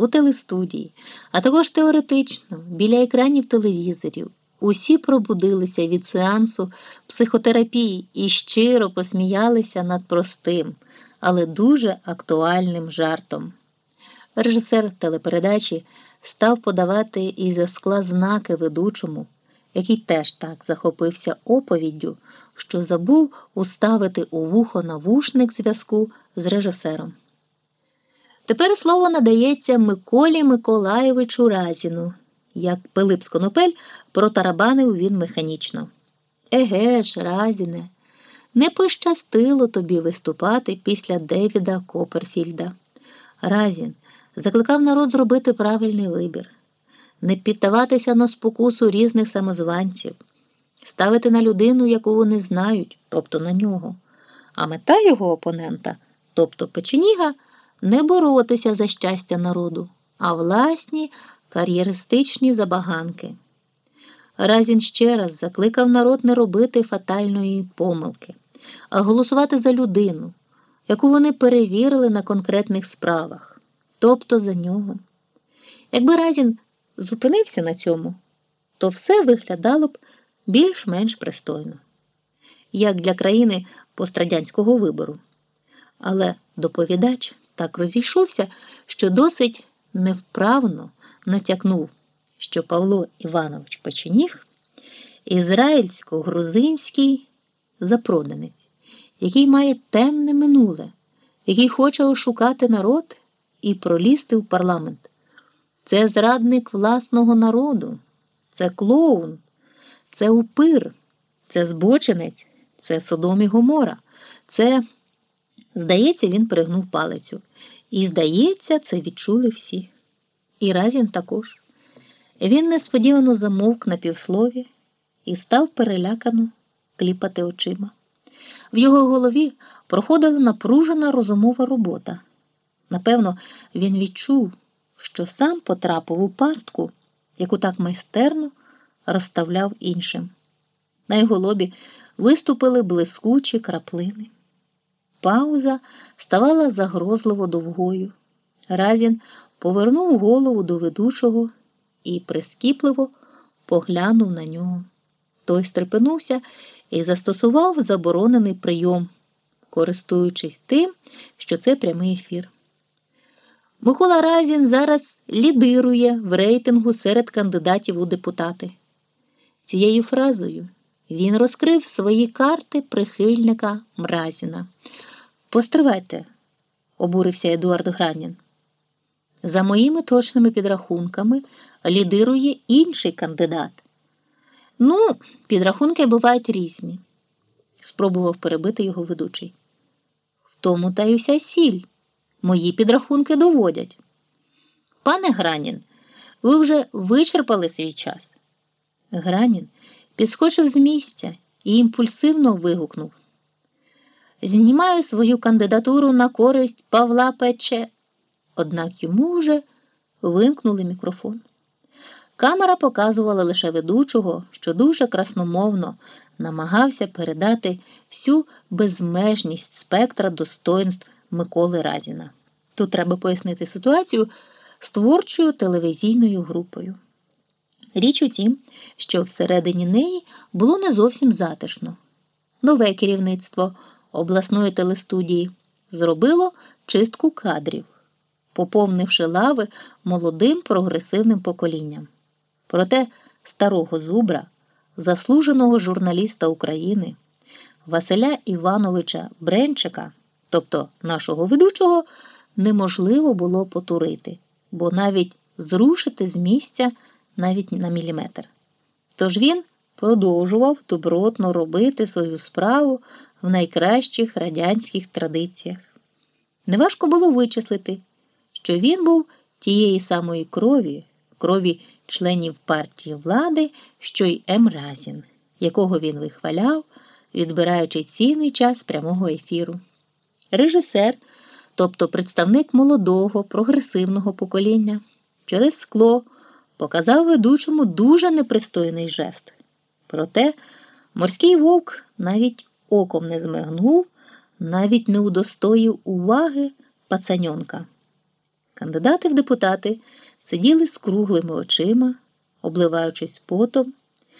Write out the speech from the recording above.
у телестудії, а також теоретично, біля екранів телевізорів. Усі пробудилися від сеансу психотерапії і щиро посміялися над простим, але дуже актуальним жартом. Режисер телепередачі став подавати із за скла знаки ведучому, який теж так захопився оповіддю, що забув уставити у вухо навушник зв'язку з режисером. Тепер слово надається Миколі Миколаєвичу Разіну. Як Пилип Сконопель протарабанив він механічно. Еге ж, Разіне, не пощастило тобі виступати після Девіда Коперфільда. Разін закликав народ зробити правильний вибір, не піддаватися на спокусу різних самозванців, ставити на людину, яку вони знають, тобто на нього. А мета його опонента, тобто печеніга, не боротися за щастя народу, а власні кар'єристичні забаганки. Разін ще раз закликав народ не робити фатальної помилки, а голосувати за людину, яку вони перевірили на конкретних справах, тобто за нього. Якби Разін зупинився на цьому, то все виглядало б більш-менш пристойно, як для країни пострадянського вибору. Але доповідач так розійшовся, що досить невправно натякнув, що Павло Іванович Печеніг ізраїльсько-грузинський запроданець, який має темне минуле, який хоче ошукати народ і пролізти в парламент. Це зрадник власного народу, це клоун, це упир, це збочинець, це Содом і Гомора, це, здається, він перегнув палицю. І, здається, це відчули всі. І Разін також. Він несподівано замовк на півслові і став перелякано кліпати очима. В його голові проходила напружена розумова робота. Напевно, він відчув, що сам потрапив у пастку, яку так майстерно розставляв іншим. На його лобі виступили блискучі краплини. Пауза ставала загрозливо довгою. Разін повернув голову до ведучого і прискіпливо поглянув на нього. Той стрепенувся і застосував заборонений прийом, користуючись тим, що це прямий ефір. Микола Разін зараз лідирує в рейтингу серед кандидатів у депутати. Цією фразою він розкрив свої карти прихильника Мразіна. Постривайте, обурився Едуард Гранін. За моїми точними підрахунками лідирує інший кандидат. Ну, підрахунки бувають різні, спробував перебити його ведучий. В тому та й уся сіль. Мої підрахунки доводять. Пане Гранін, ви вже вичерпали свій час. Гранін підскочив з місця і імпульсивно вигукнув. Знімаю свою кандидатуру на користь Павла Пече. Однак йому вже вимкнули мікрофон. Камера показувала лише ведучого, що дуже красномовно намагався передати всю безмежність спектра достоинств Миколи Разіна. Тут треба пояснити ситуацію з творчою телевізійною групою. Річ у тім, що всередині неї було не зовсім затишно. Нове керівництво обласної телестудії зробило чистку кадрів, поповнивши лави молодим прогресивним поколінням. Проте старого зубра, заслуженого журналіста України Василя Івановича Бренчика, тобто нашого ведучого, неможливо було потурити, бо навіть зрушити з місця навіть на міліметр. Тож він продовжував добротно робити свою справу в найкращих радянських традиціях. Неважко було вичислити, що він був тієї самої крові, крові членів партії влади, що й Емразін, якого він вихваляв, відбираючи цінний час прямого ефіру. Режисер, тобто представник молодого, прогресивного покоління, через скло показав ведучому дуже непристойний жест. Проте морський вовк навіть оком не змигнув, навіть не удостоїв уваги пацаньонка. Кандидати в депутати сиділи з круглими очима, обливаючись потом.